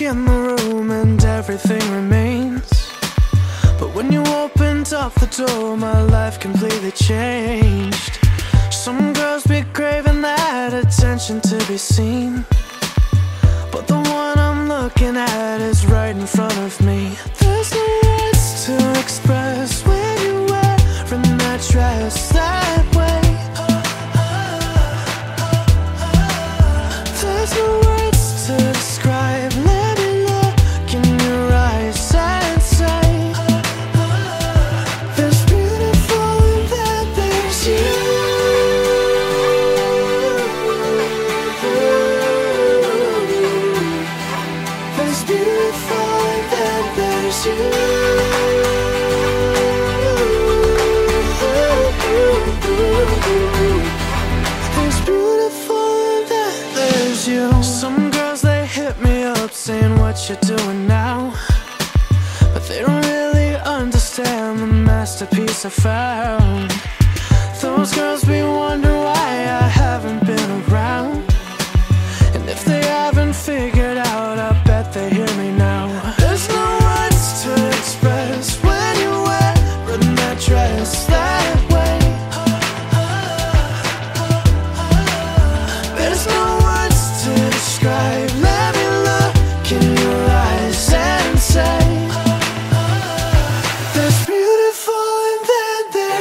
in the room and everything remains. But when you opened up the door, my life completely changed. Some girls be craving that attention to be seen. But the one I'm looking at is what you're doing now, but they don't really understand the masterpiece I found. Those girls be wonder why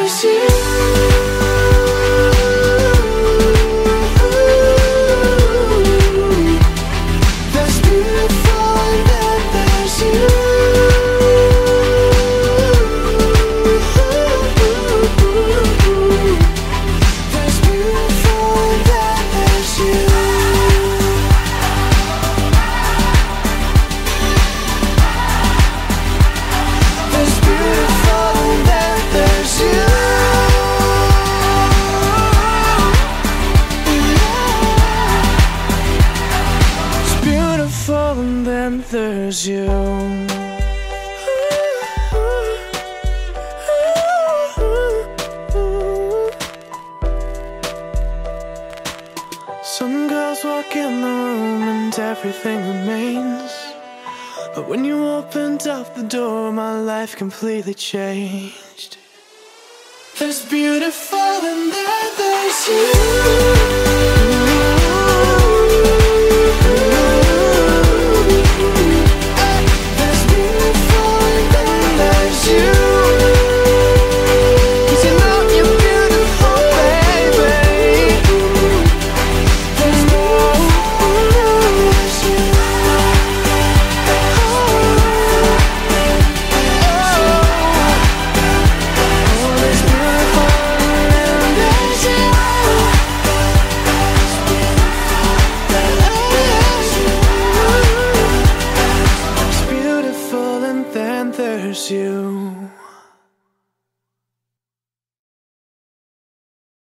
心。You. Some girls walk in the room and everything remains. But when you opened up the door, my life completely changed. There's beautiful and then there's you. there's you.